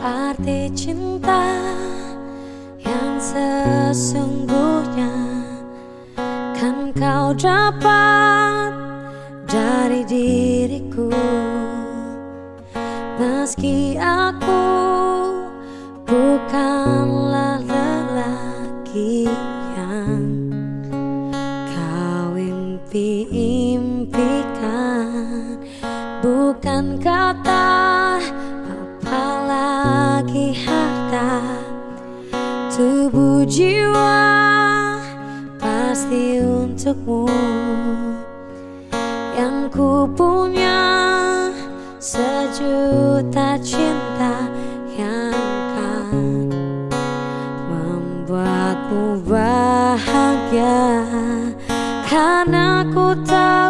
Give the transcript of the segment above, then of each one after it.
arti cinta yang sesungguhnya kan kau dapat dari diriku. Meski aku bukanlah lelaki yang kau impi-impikan bukan kata pasti untukmu. Yang ku punya sejuta cinta yang kan membuatmu bahagia. Karena ku tahu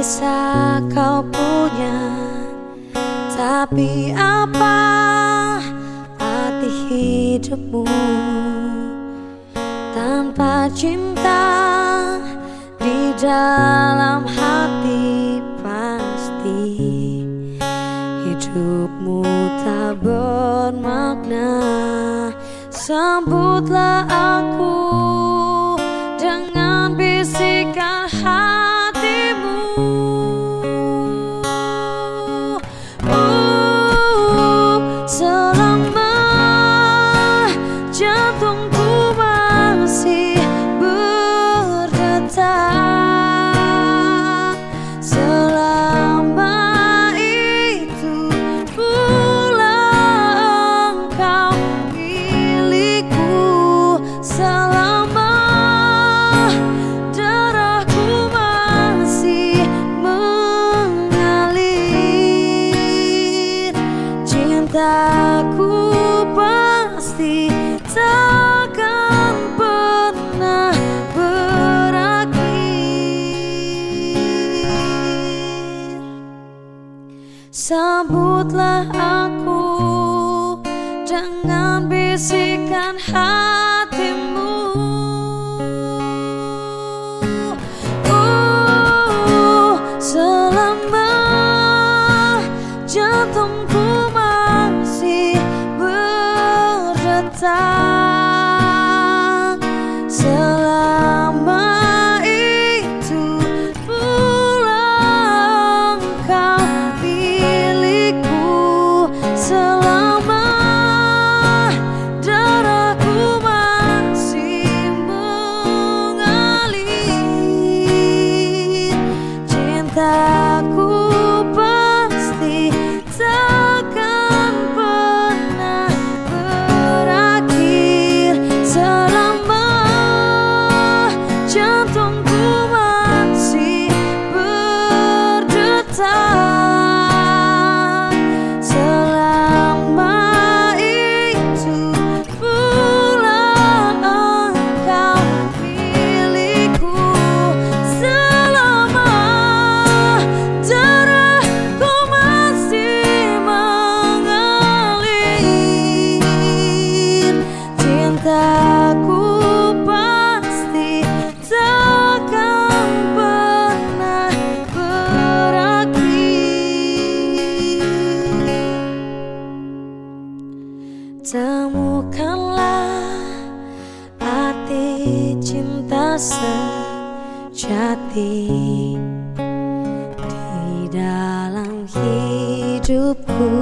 bisa kau punya. Tapi apa arti hidupmu? Tanpa cinta di dalam hati pasti Hidupmu tak bermakna. Sambutlah aku Sambutlah aku dengan bisikan hatimu. Uh, Selama jantungku masih berdetak Temukanlah arti cinta sejati di dalam hidupku